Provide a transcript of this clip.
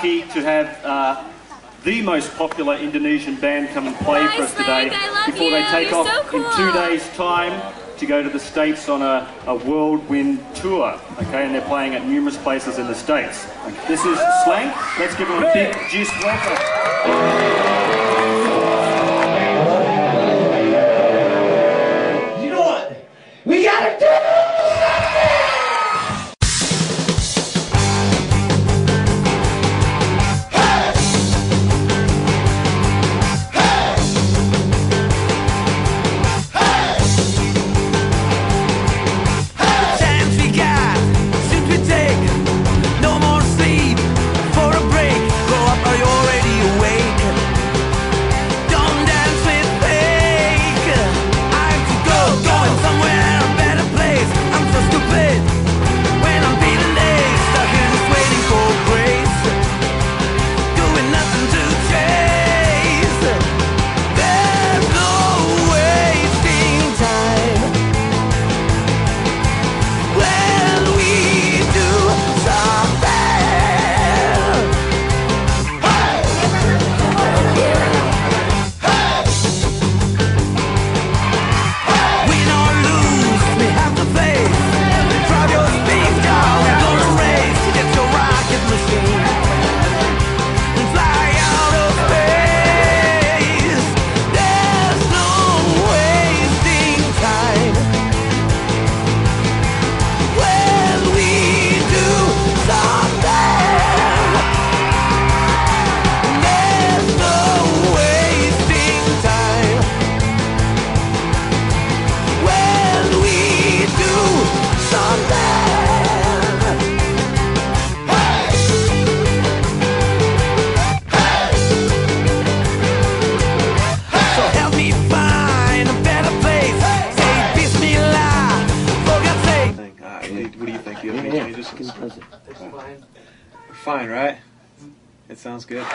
lucky to have uh, the most popular Indonesian band come and play Bye, for us today Slank, I love before they take You're off so in two days' time to go to the States on a, a whirlwind tour. Okay, and they're playing at numerous places in the States. This is Slank. Let's give them a big juice welcome. Have any changes? Fine, right? It sounds good.